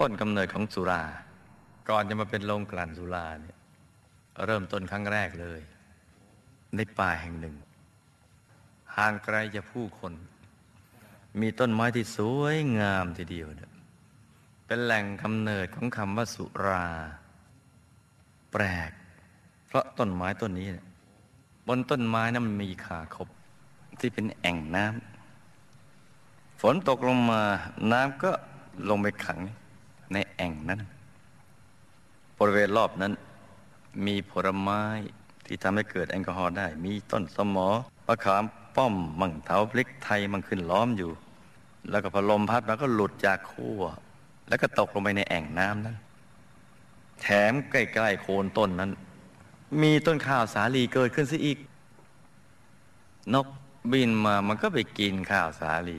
ต้นกำเนิดของสุรา ก่อนจะมาเป็นโรงกลั่นสุราเนี่ยเริ่มต้นครั้งแรกเลย ในป่าแห่งหนึ่ง ห่างไกลจากผู้คน มีต้นไม้ที่สวยงามทีเดียวเนี่ยเป็นแหล่งกำเนิดของคำว่าสุรา แปลก เพราะต้นไม้ต้นนี้เนี่ยบนต้นไม้นั้นมันมีขาคบที่เป็นแอ่งน้ำฝนตกลงมาน้ำก็ลงไปขัง ในแอ่งนั้น บริเวณรอบนั้น มีผลไม้ที่ทำให้เกิดแอลกอฮอล์ได้ มีต้นสมอมะขามป้อม มังเถาพลิกไทยมันขึ้นล้อมอยู่ แล้วก็พอลมพัดมันก็หลุดจากขั้วแล้วก็ตกลงไปในแอ่งน้ำนั้น แถมใกล้ๆโคนต้นนั้น มีต้นข้าวสาลีเกิดขึ้นซะอีก นกบินมามันก็ไปกินข้าวสาลี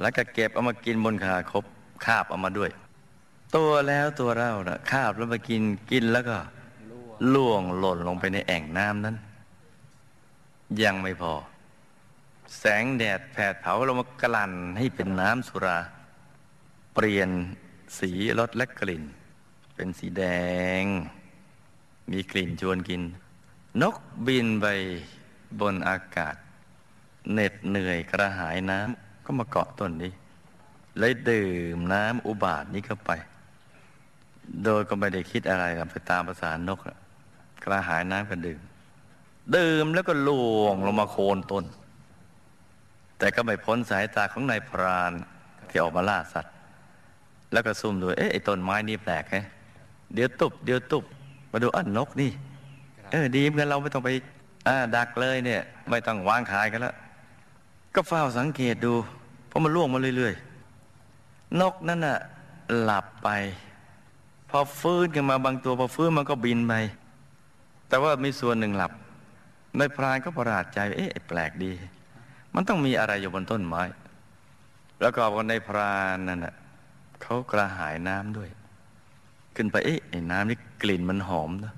แล้วก็เก็บเอามากินบนขาคบคาบเอามาด้วย ตัวแล้วตัวเรานะ่ะคาบแล้วมากินกินแล้วก็ล่วงหล่นลงไปในแอ่งน้ำนั้น ยังไม่พอ แสงแดดแผดเผาลงมากลั่นให้เป็นน้ำสุรา เปลี่ยนสีรสและกลิ่น เป็นสีแดง มีกลิ่นชวนกิน นกบินไปบนอากาศเหน็ดเหนื่อยกระหายน้ำก็มาเกาะต้นนี้เลยดื่มน้ำอุบาทนี้เข้าไป โดยก็ไม่ได้คิดอะไรไปตามภาษานกกระหายน้ำก็ดื่ม ดื่มแล้วก็ล่วงลงมาโคนต้น แต่ก็ไม่พ้นสายตาของนายพรานที่ออกมาล่าสัตว์ แล้วก็ซุ่มดูเอ๊ะไอ้ต้นไม้นี่แปลกไงเดี๋ยวตุบเดี๋ยวตุบมาดูอันนกนี่ เออดีเหมือนเราไม่ต้องไปดักเลยเนี่ย ไม่ต้องวางขายกันแล้วก็เฝ้าสังเกตดู เพราะมันล่วงมาเรื่อยๆ นกนั่นน่ะหลับไปพ อฟื้นกันมาบางตัวพอฟื้นมันก็บินไปแต่ว่ามีส่วนหนึ่งหลับในพรานก็ประหลาดใจ เอ๊ะแปลกดี มันต้องมีอะไรอยู่บนต้นไม้ แล้วก็วันในพรานนั่นน่ะเขากระหายน้ำด้วย ขึ้นไปเอ๊ะไอ้น้ำนี่กลิ่นมันหอมนะ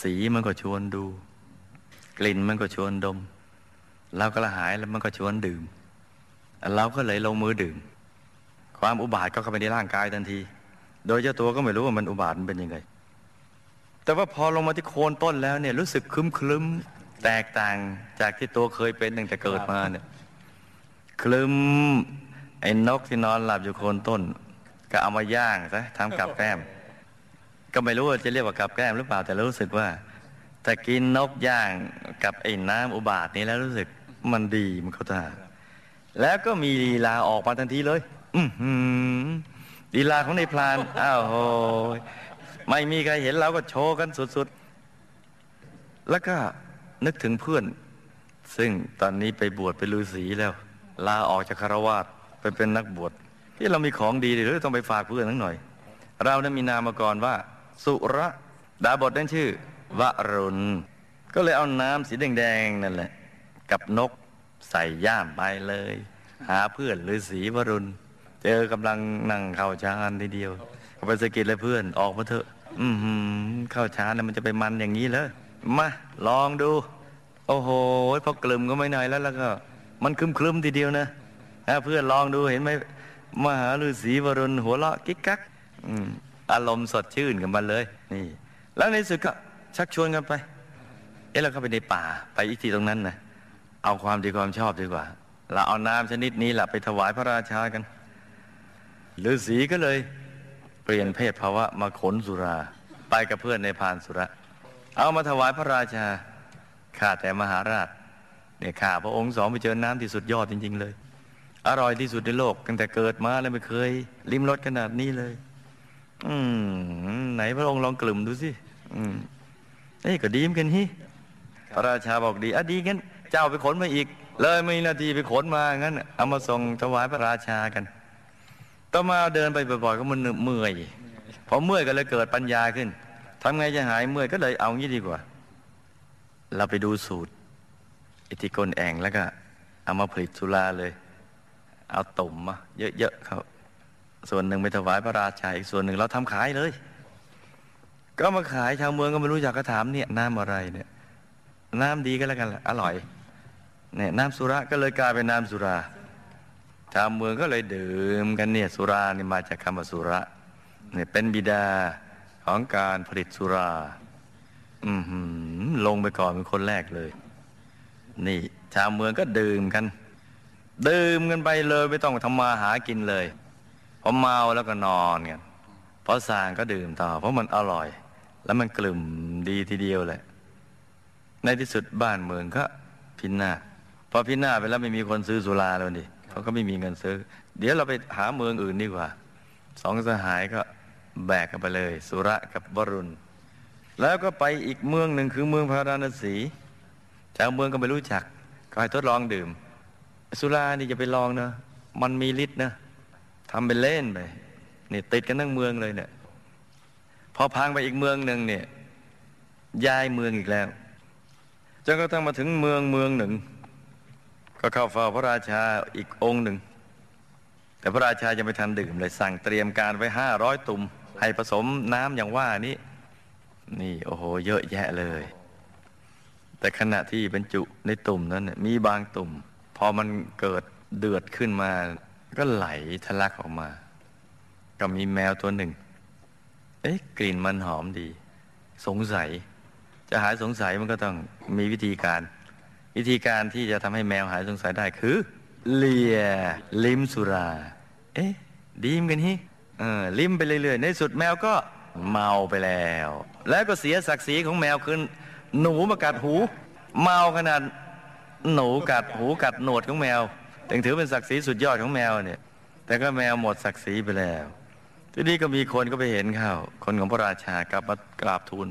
สีมันก็ชวนดู กลิ่นมันก็ชวนดม เราก็ละหายแล้วมันก็ชวนดื่ม เราก็เลยลงมือดื่ม ความอุบาทก็เข้าไปในร่างกายทันที โดยเจ้าตัวก็ไม่รู้ว่ามันอุบาทมันเป็นยังไง แต่ว่าพอลงมาที่โคนต้นแล้วเนี่ยรู้สึกคลึ้มคลึ้มแตกต่างจากที่ตัวเคยเป็นตั้งแต่เกิดมาเนี่ยคลึ้มไอ้นกที่นอนหลับอยู่โคนต้น ก็เอามาย่างซะทำกับแก้ม ก็ไม่รู้ว่าจะเรียกว่ากับแก้มหรือเปล่าแต่รู้สึกว่าถ้ากินนกย่างกับไอ้น้ำอุบาทนี้แล้วรู้สึกมันดีมันเขาท่าแล้วก็มีลีลาออกมาทันทีเลย อืม ลีลาของในพลานอ้าวโหไม่มีใครเห็นเราก็โชว์กันสุดๆ แล้วก็นึกถึงเพื่อน ซึ่งตอนนี้ไปบวชเป็นฤาษีแล้ว ลาออกจากคารวาสไปเป็นนักบวชที่เรามีของดีหรือต้องไปฝากเพื่อนทั้งหน่อย เรานั้นมีนามกรว่า สุระดาบทนั่นชื่อวรุณ ก็เลยเอาน้ำสีแดงๆนั่นแหละ กับนกใส่ย่ามไปเลย หาเพื่อนหรือสีวรุณ เจอกำลังนั่งเข้าชานทีเดียวก็ไปสกิดเลยเพื่อนออกมาเถอะ อืมเข้าชานมันจะไปมันอย่างนี้เลยมาลองดู โอ้โหพอกลุ่มก็ไม่หน่อยแล้วแล้วก็ มันคลึมคลึมทีเดียวนะเพื่อนลองดูเห็นไหมมหาฤาษีวรุณหัวเราะกิ๊กกักอารมณ์สดชื่นกันมาเลย นี่ แล้วในสุดก็ชักชวนกันไปเอ๊ะเราเข้าไปในป่าไปอีกทีตรงนั้นนะเอาความดีความชอบดีกว่า เราเอาน้ำชนิดนี้แหละไปถวายพระราชากัน ฤาษีก็เลยเปลี่ยนเพศภาวะมาขนสุรา ไปกับเพื่อนในพานสุระ เอามาถวายพระราชาข้าแต่มหาราชเนี่ยข้าพระองค์สองไปเจอน้ำที่สุดยอดจริง ๆ เลย อร่อยที่สุดในโลกตั้งแต่เกิดมาแล้วไม่เคย ลิ้มรสขนาดนี้เลย อืมไหนพระองค์ลองกลุ่มดูสิอืมนี่ก็ดีมกันฮิพระราชาบอกดีอะดีงั้น เจ้าไปขนมาอีก เลยมีนาทีไปขนมางั้นเอามาส่งถวายพระราชากัน ต่อมาเดินไปบ่อยๆก็มันเมื่อยพอเมื่อยก็เลยเกิดปัญญาขึ้นทำไงจะหายเมื่อยก็เลยเอางี้ดีกว่า เราไปดูสูตร อิทธิกลแองแล้วก็เอามาผลิตสุราเลย เอาตุ่มมาเยอะๆเขาส่วนหนึ่งไปถวายพระราชาอีกส่วนหนึ่งเราทำขายเลย ก็มาขายชาวเมืองก็ไม่รู้จักก็ถามเนี่ยน้ำอะไรเนี่ย น้ำดีก็แล้วกันอร่อยเนี่ยน้ำสุระก็เลยกลายเป็นน้ำสุรา ชาวเมืองก็เลยดื่มกันเนี่ยสุรานี่มาจากคำว่าสุระเนี่ยเป็นบิดาของการผลิตสุรา อืมลงไปก่อนเป็นคนแรกเลย นี่ ชาวเมืองก็ดื่มกัน ดื่มกันไปเลยไม่ต้องทำมาหากินเลยพอเมาแล้วก็นอนกันพอสางก็ดื่มต่อ เพราะมันอร่อย แล้วมันกลุ่มดีทีเดียวเลยในที่สุดบ้านเมืองก็พินาศพอพินาศไปแล้วไม่มีคนซื้อสุราแล้วดิ เขาก็ไม่มีเงินซื้อ เดี๋ยวเราไปหาเมืองอื่นดีกว่าสองสหายก็แบกกันไปเลย สุระกับวรุณ แล้วก็ไปอีกเมืองหนึ่งคือเมืองพาราณสีชาวเมืองก็ไม่รู้จัก ก็ให้ทดลองดื่ม สุรานี่จะไปลองนะมันมีฤทธิ์นะทำเป็นเล่นไปนี่ติดกันทั้งเมืองเลยเนี่ยพอพังไปอีกเมืองหนึ่งเนี่ยย้ายเมืองอีกแล้วจนกระทั่งมาถึงเมืองเมืองหนึ่ง ก็เข้าเฝ้าพระราชาอีกองค์หนึ่ง แต่พระราชาจะไม่ทันดื่มเลยสั่งเตรียมการไว้ห้าร้อยตุ่มให้ผสมน้ำอย่างว่านี้ นี่โอ้โห เยอะแยะเลย แต่ขณะที่บรรจุในตุ่มนั้นมีบางตุ่ม พอมันเกิดเดือดขึ้นมา ก็ไหลทะลักออกมา ก็มีแมวตัวหนึ่ง เอ๊ะกลิ่นมันหอมดี สงสัย จะหายสงสัยมันก็ต้องมีวิธีการ วิธีการที่จะทำให้แมวหายสงสัยได้คือเลียลิมสุรา เอ๊ะดีมกันฮิเออลิมไปเรื่อยๆในสุดแมวก็เมาไปแล้ว แล้วก็เสียศักดิ์ศรีของแมวคือหนูมากัดหู เมาขนาดหนูกัดหูกัดหนวดของแมวถึงถือเป็นศักดิ์ศรีสุดยอดของแมวเนี่ย แต่ก็แมวหมดศักดิ์ศรีไปแล้ว ทีนี้ก็มีคนก็ไปเห็นเข้าคนของพระราชากลับมากราบทูล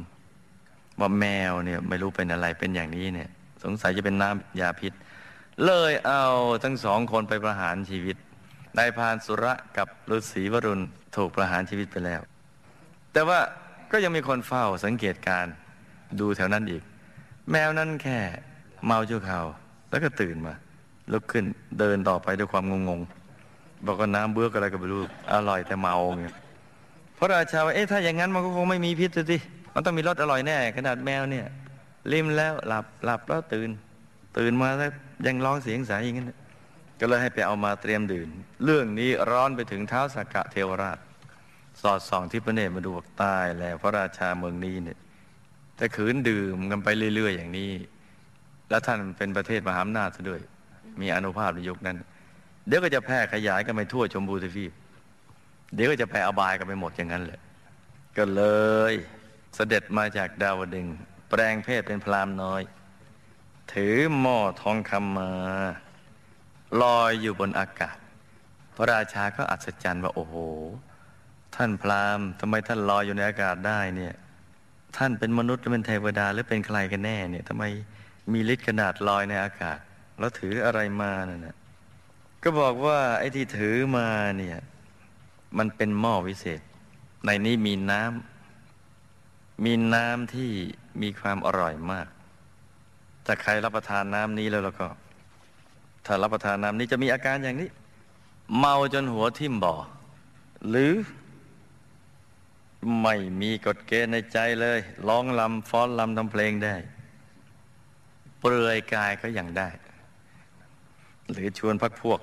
ว่าแมวเนี่ยไม่รู้เป็นอะไรเป็นอย่างนี้เนี่ย สงสัยจะเป็นน้ำยาพิษ เลยเอาทั้งสองคนไปประหารชีวิตนายพานสุระกับฤาษีวรุณถูกประหารชีวิตไปแล้ว แต่ว่าก็ยังมีคนเฝ้าสังเกตการดูแถวนั้นอีก แมวนั้นแค่เมาชั่วคราวแล้วก็ตื่นมา ลุกขึ้นเดินต่อไปด้วยความงงๆบอกว่าน้ำเบื้อกอะไรก็ไม่รู้อร่อยแต่เมาเงี้ยพระราชาว่าเอ๊ะถ้าอย่างนั้นมันก็คงไม่มีพิษสิมันต้องมีรสอร่อยแน่ ขนาดแมวเนี่ย ลิมแล้วหลับหลับแล้วตื่น ตื่นมาแล้วยังร้องเสียงสายอย่างนั้นก็เลยให้ไปเอามาเตรียมดื่มเรื่องนี้ร้อนไปถึงเท้าสักกะเทวราช สอดส่องที่พระเนตรมาดูตายแล้วพระราชาเมืองนี้เนี่ยแต่ขืนดื่มกันไปเรื่อย ๆ อย่างนี้ แล้วท่านเป็นประเทศมหาอำนาจซะด้วย มีอนุภาพในยุคนั้น เดี๋ยวก็จะแพร่ขยายกันไปทั่วชมพูทวีปเดี๋ยวก็จะแพร่อบายกันไปหมดอย่างนั้นเลยก็เลยเสด็จมาจากดาวดึง แปลงเพศเป็นพรามน้อย ถือหม้อทองคำมา ลอยอยู่บนอากาศ พระราชาก็อัศจรรย์ว่าโอ้โห ท่านพรามทำไมท่านลอยอยู่ในอากาศได้เนี่ย ท่านเป็นมนุษย์หรือเป็นเทวดาหรือเป็นใครกันแน่เนี่ยทำไมมีฤทธิ์ขนาดลอยในอากาศ แล้วถืออะไรมาเนี่ยก็บอกว่าไอ้ที่ถือมาเนี่ย มันเป็นหม้อวิเศษ ในนี้มีน้ำ มีน้ำที่มีความอร่อยมาก ถ้าใครรับประทานน้ำนี้แล้วแล้วก็ ถ้ารับประทานน้ำนี้จะมีอาการอย่างนี้ เมาจนหัวทิ่มบ่อ หรือไม่มีกฎเกณฑ์ในใจเลยร้องลำฟ้อนลำทำเพลงได้ เปลือยกายก็ยังได้ หรือชวนพักพวก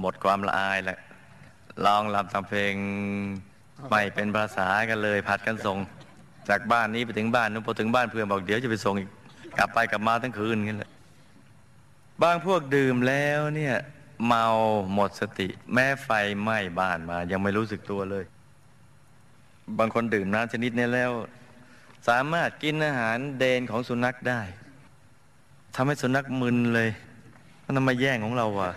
หมดความละอายแหล้วร้องลำทำเพลงไม่เป็นภาษากันเลยผัดกันส่ง จากบ้านนี้ไปถึงบ้านนู้นพอถึงบ้านเพื่อนบอกเดี๋ยวจะไปส่งอีกกลับไปกลับมาทั้งคืนงั้นแหละบางพวกดื่มแล้วเนี่ยเมาหมดสติ แม้ไฟไหม้บ้านมา ยังไม่รู้สึกตัวเลย บางคนดื่มน้ำชนิดนี้แล้ว สามารถกินอาหารเดนของสุนัขได้ทำให้สุนัขมึนเลยมันทำไมแย่งของเราวะ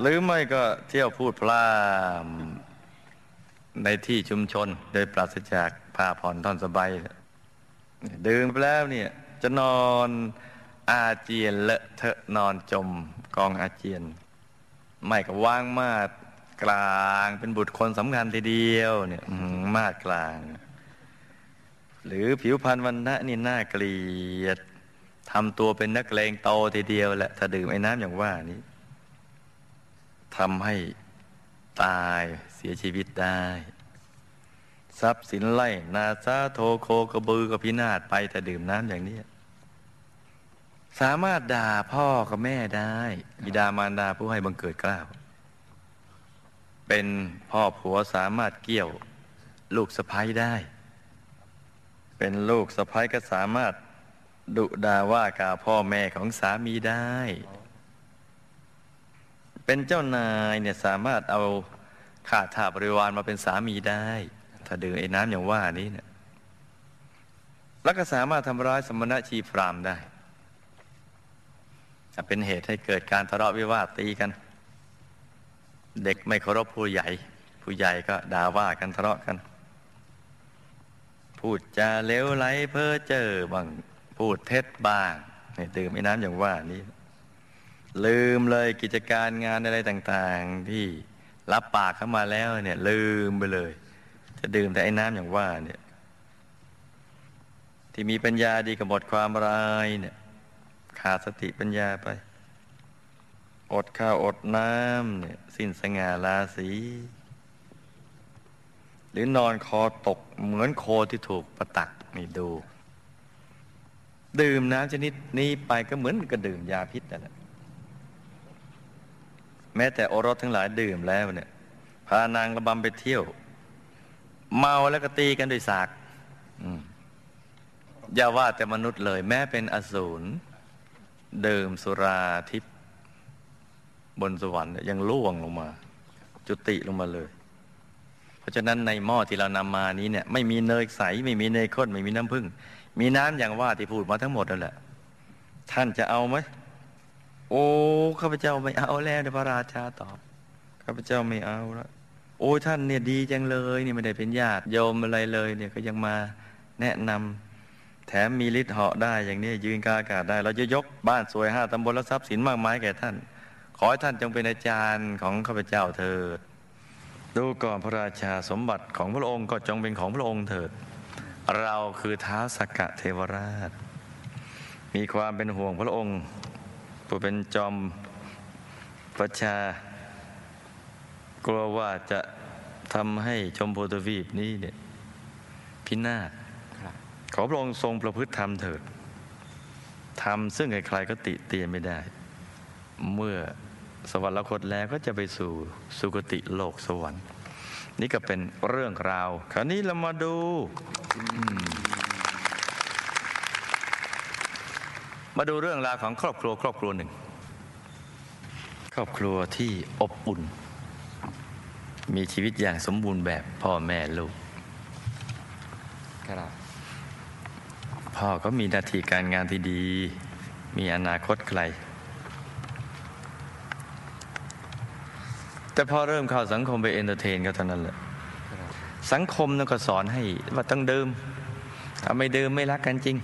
หรือไม่ก็เที่ยวพูดพลาม ในที่ชุมชน โดยปราศจากผ้าผ่อนท่อนสบายดื่มไปแล้วเนี่ยจะนอนอาเจียนเลอะเทอะนอนจมกองอาเจียน ไม่ก็ว่างมาดกลางเป็นบุตรคนสำคัญทีเดียวเนี่ยมาดกลาง หรือผิวพรรณวันณะนี่น่าเกลียดทำตัวเป็นนักเลงโตทีเดียวแหละถ้าดื่มไอ้น้ำอย่างว่านี้ทำให้ ตายเสียชีวิตได้ ทรัพย์สินไล่นาซาโทโคกระบือกระพินาศไปแต่ดื่มน้ำอย่างนี้สามารถด่าพ่อกับแม่ได้ บิดามารดาผู้ให้บังเกิดกล้าว เป็นพ่อผัวสามารถเกี่ยวลูกสะพ้ยได้ เป็นลูกสะพ้ยก็สามารถดุดาว่ากล่าวพ่อแม่ของสามีได้ เป็นเจ้านายเนี่ยสามารถเอาข้าทาบริวารมาเป็นสามีได้ ถ้าดื่มไอ้น้ำอย่างว่านี้เนี่ยแล้วก็สามารถทำร้ายสมณะชีพรามได้จะเป็นเหตุให้เกิดการทะเลาะวิวาทตีกัน เด็กไม่เคารพผู้ใหญ่ ผู้ใหญ่ก็ด่าว่ากันทะเลาะกัน พูดจาเลวไหลเพ้อเจ้อบ้างพูดเท็จบ้างนี่ดื่มไอ้น้ำอย่างว่านี้ ลืมเลยกิจการงานอะไรต่างๆ ที่รับปากเข้ามาแล้วเนี่ย ลืมไปเลย จะดื่มแต่ไอ้น้ำอย่างว่าเนี่ย ที่มีปัญญาดีกับหมดความร้ายเนี่ย ขาดสติปัญญาไป อดข้าวอดน้ำเนี่ย สิ้นสง่าราศีหรือนอนคอตกเหมือนโคที่ถูกประตักนี่ดู ดื่มน้ำชนิดนี้ไปก็เหมือนกับดื่มยาพิษนั่นแหละ แม้แต่โอรสทั้งหลายดื่มแล้วเนี่ย พานางระบำไปเที่ยว เมาแล้วก็ตีกันด้วยสากอย่าว่าแต่มนุษย์เลย แม้เป็นอสูรดื่มสุราทิพย์บนสวรรค์ยังล่วงลงมา จุติลงมาเลย เพราะฉะนั้นในหม้อที่เรานำมานี้เนี่ย ไม่มีเนยใส ไม่มีเนยข้นไม่มีน้ำผึ้งมีน้ำอย่างว่าที่พูดมาทั้งหมดนั่นแหละ ท่านจะเอาไหม โอ้ข้าพเจ้าไม่เอาแล้วพระราชาตอบข้าพเจ้าไม่เอาแล้วโอ้ท่านเนี่ยดีจังเลยเนี่ยไม่ได้เป็นญาติโยมอะไรเลยเนี่ยก็ยังมาแนะนำแถมมีฤทธิ์เหาะได้อย่างนี้ยืนกาอากาศได้ เราจะยกบ้านสวยห้าตำบลและทรัพย์สินมากมายแก่ท่าน ขอให้ท่านจงเป็นอาจารย์ของข้าพเจ้าเถิดดูก่อนพระราชาสมบัติของพระองค์ก็จงเป็นของพระองค์เถิด เราคือท้าสกกะเทวราช มีความเป็นห่วงพระองค์ ผู้เป็นจอมประชากลัวว่าจะทำให้ชมพูทวีปนี้เนี่ยพินาศขอพระองค์ทรงประพฤติธรรมเถิดทำซึ่งใครๆก็ติเตียนไม่ได้ เมื่อสวรรคตแล้วก็จะไปสู่สุคติโลกสวรรค์ นี่ก็เป็นเรื่องราว คราวนี้เรามาดู มาดูเรื่องราวของครอบครัวครอบครัวหนึ่ง ครอบครัวที่อบอุ่น มีชีวิตอย่างสมบูรณ์แบบพ่อแม่ลูกครับพ่อก็มีหน้าที่การงานที่ดี มีอนาคตไกล แต่พอเริ่มเข้าสังคมไป entertain ก็เท่านั้นแหละครับสังคมนั่นก็สอนให้ว่าต้องดื่มถ้าไม่ดื่มไม่รักกันจริง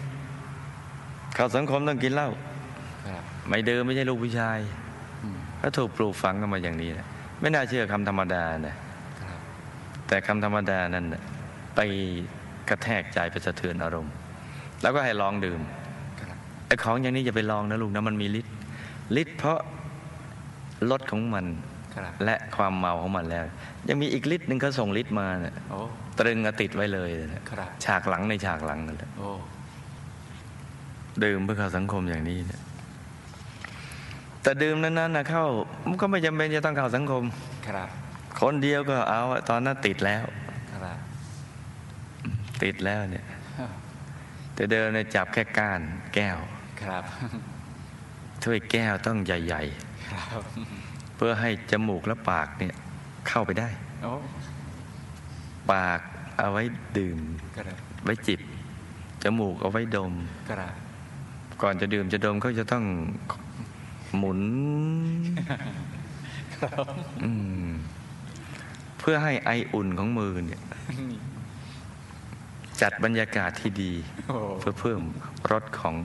เข้าสังคมต้องกินเหล้าครับไม่ดื่มไม่ใช่ลูกผู้ชายอืมก็ถูกปลูกฝังกันมาอย่างนี้นะไม่น่าเชื่อคำธรรมดานะครับแต่คำธรรมดานั้นน่ะไปกระแทกใจไปสะเทือนอารมณ์ แล้วก็ให้ลองดื่มครับไอ้ของอย่างนี้อย่าไปลองนะลูกนะมันมีฤทธิ์ฤทธิ์เพราะรสของมันครับและความเมาของมันแล้ว ยังมีอีกฤทธิ์หนึ่งเขาส่งฤทธิ์มาเนี่ยโอ้ตรึงเอาติดไว้เลยนะครับฉากหลังในฉากหลังนั่นแหละโอ้ ดื่มเพื่อเข้าสังคมอย่างนี้เนี่ยแต่ดื่มนั้นๆนะเข้ามันก็ไม่จำเป็นจะต้องเข้าสังคมครับ คนเดียวก็เอาอะตอนนั้นติดแล้วครับติดแล้วเนี่ย แต่เดิมเนี่ยจับแค่ก้านแก้วครับถ้วยแก้วต้องใหญ่ครับๆเพื่อให้จมูกและปากเนี่ยเข้าไปได้โอ้ปากเอาไว้ดื่มครับไว้จิบ จมูกเอาไว้ดมครับ ก่อนจะดื่มจะดมเขาจะต้องหมุนอืมเพื่อให้ไออุ่นของมือเนี่ย จัดบรรยากาศที่ดีโอ้เพื่อเพิ่มรสของ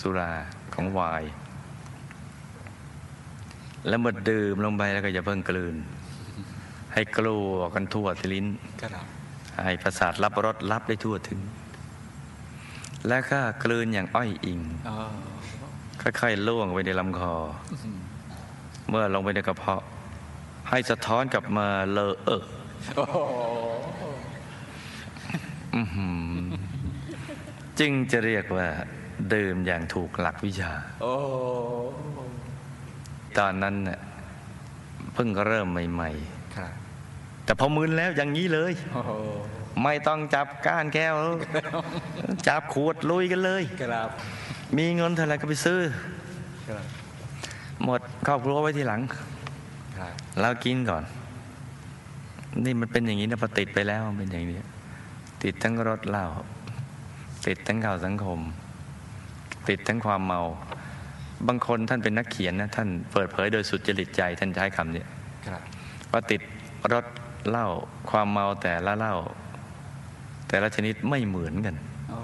สุราของไวน์แล้วเมื่อดื่มลงไปแล้วก็อย่าเพิ่งกลืน ให้กลัวกันทั่วที่ลิ้นครับให้ประสาทรับรสรับได้ทั่วถึง แล้วก็กลืนอย่างอ้อยอิงโอ้ค่อยๆล่วงไปในลำคอ เมื่อลงไปในกระเพาะ ให้สะท้อนกลับมาเลอะเออโอ้อื้อหือจึงจะเรียกว่าดื่มอย่างถูกหลักวิชาโอ้ตอนนั้นน่ะเพิ่งเริ่มใหม่ครับๆแต่พอมึนแล้วอย่างนี้เลยโอ้โห ไม่ต้องจับก้านแก้ว จับขวดลุยกันเลยครับมีเงินเท่าไหร่ก็ไปซื้อครับหมดครอบครัวไว้ทีหลังครับเรากินก่อน นี่มันเป็นอย่างนี้นะพอติดไปแล้วมันเป็นอย่างนี้ ติดทั้งรถเหล้าติดทั้งข่าวสังคม ติดทั้งความเมา บางคนท่านเป็นนักเขียนนะท่านเปิดเผยโดยสุดจริตใจท่านใช้คำเนี้ยครับว่าติดรถเหล้าความเมาแต่ละเหล้า แต่ละชนิดไม่เหมือนกันโอ้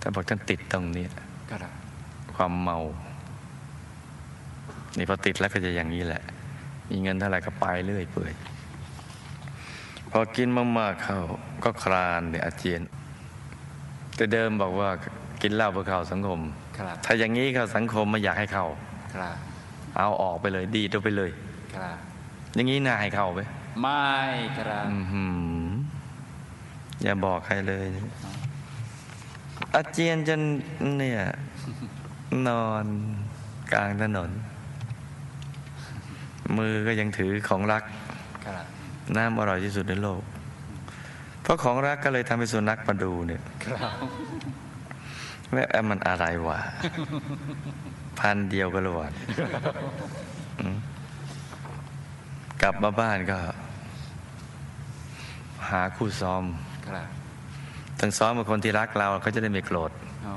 ท่านบอกท่านติดตรงเนี้ยครับความเมา นี่พอติดแล้วก็จะอย่างนี้แหละ มีเงินเท่าไหร่ก็ไปเรื่อยเปื่อย พอกินมากๆเข้าก็คลานเนี่ยอาเจียน แต่เดิมบอกว่ากินเหล้าเพื่อเข้าสังคมครับถ้าอย่างนี้เข้าสังคมไม่อยากให้เข้าครับเอาออกไปเลยดีดออกไปเลยครับอย่างนี้น่าให้เข้าไหมไม่ครับ อื้อหืออย่าบอกใครเลย อาเจียนจนเนี่ย นอนกลางถนน มือก็ยังถือของรักครับน้ำอร่อยที่สุดในโลก เพราะของรักก็เลยทำให้สุนัขมาดูเนี่ยครับว่าเอ๊ะมันอะไรวะ พันเดียวกันหรือวะอืมกลับมาบ้านก็ หาคู่ซ้อมครับ ต้องซ้อมกับคนที่รักเราเขาจะได้ไม่โกรธโอ้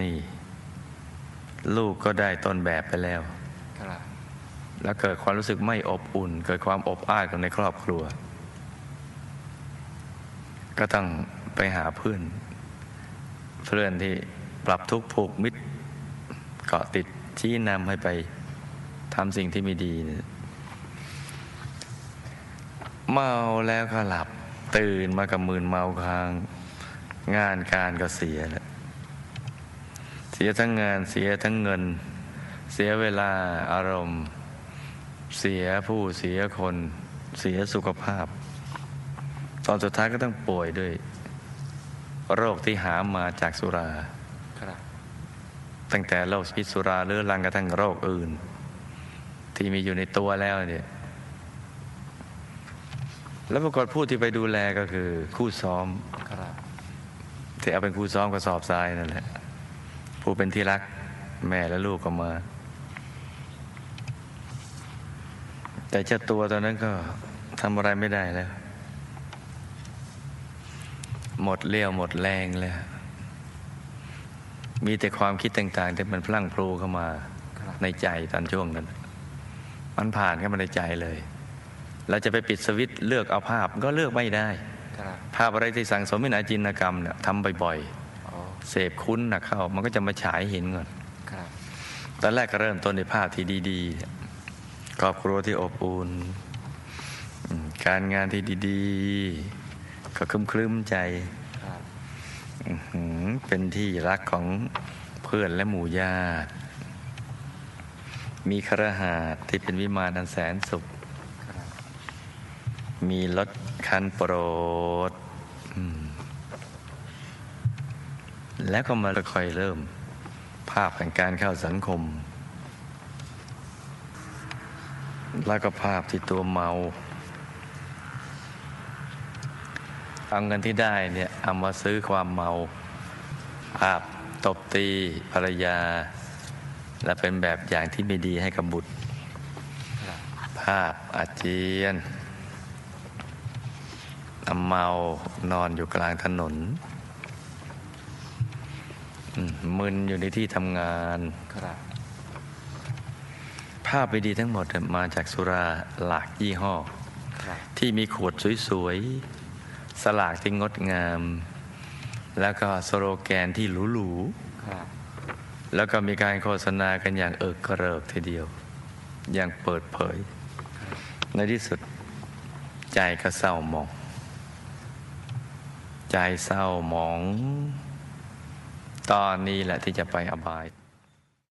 นี่ ลูกก็ได้ต้นแบบไปแล้วครับแล้วเกิดความรู้สึกไม่อบอุ่น เกิดความอบอ้าวกันในครอบครัว ก็ต้องไปหาเพื่อน เพื่อนที่ปรับทุกข์ผูกมิตรเกาะติดชี้นำให้ไปทำสิ่งที่ไม่ดีเนี่ยเมาแล้วก็หลับ ตื่นมากับมืนเมาค้าง งานการก็เสียแล้วเสียทั้งงานเสียทั้งเงิน เสียเวลาอารมณ์ เสียผู้เสียคน เสียสุขภาพ ตอนสุดท้ายก็ต้องป่วยด้วย โรคที่หามาจากสุราครับตั้งแต่โรคพิษสุราเรื้อรังกระทั่งโรคอื่น ที่มีอยู่ในตัวแล้วเนี่ย แล้วปรากฏผู้ที่ไปดูแลก็คือคู่ซ้อมที่เอาเป็นครูซ้อมกระสอบทรายนั่นแหละ ผู้เป็นที่รักแม่และลูกก็มา แต่เจ้าตัวตอนนั้นก็ทำอะไรไม่ได้แล้ว หมดเลี้ยวหมดแรงแล้ว มีแต่ความคิดต่างๆ ที่มันพลั่งพลูเข้ามาในใจตอนช่วงนั้น มันผ่านเข้ามาในใจเลย เราจะไปปิดสวิตช์เลือกเอาภาพก็เลือกไม่ได้ครับภาพอะไรที่สั่งสมเป็นอาจินกรรมเนี่ยทำบ่อยโอ้ๆเสพคุ้นนะเข้า มันก็จะมาฉายเห็นก่อนครับตอนแรกก็เริ่มต้นในภาพที่ดีๆครอบครัวที่อบอุ่นอืมการงานที่ดีๆ ก็คลึมคลึมๆใจครับอื้อหือเป็นที่รักของเพื่อนและหมู่ญาติ มีครหาสน์ที่เป็นวิมานอันแสนสุขครับ มีรถคันโปรด แล้วก็มาค่อยเริ่ม ภาพแห่งการเข้าสังคม แล้วก็ภาพที่ตัวเมาเอาเงินที่ได้เนี่ยเอามาซื้อความเมา ภาพตบตีภรรยา และเป็นแบบอย่างที่ไม่ดีให้กับบุตร ภาพอาเจียน เมานอนอยู่กลางถนนอืมมึนอยู่ในที่ทำงานครับภาพไม่ดีทั้งหมดเนี่ยมาจากสุราหลากยี่ห้อครับที่มีขวดสวยๆ สลากที่งดงาม แล้วก็สโลแกนที่หรูครับๆแล้วก็มีการโฆษณากันอย่างเอิกกระเริกทีเดียว อย่างเปิดเผย ในที่สุดใจก็เศร้าหมอง ใจเศร้าหมอง ตอนนี้แหละที่จะไปอบาย